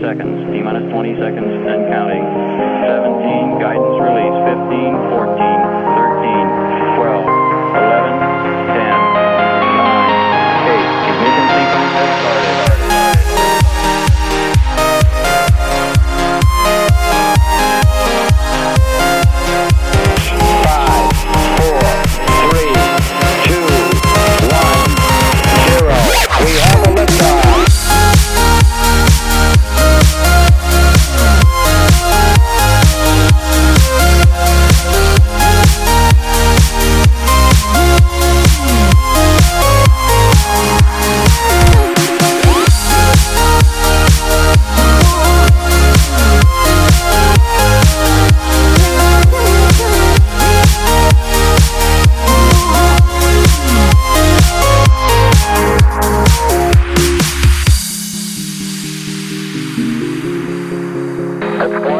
seconds. T minus 20 seconds and counting. 7, That's four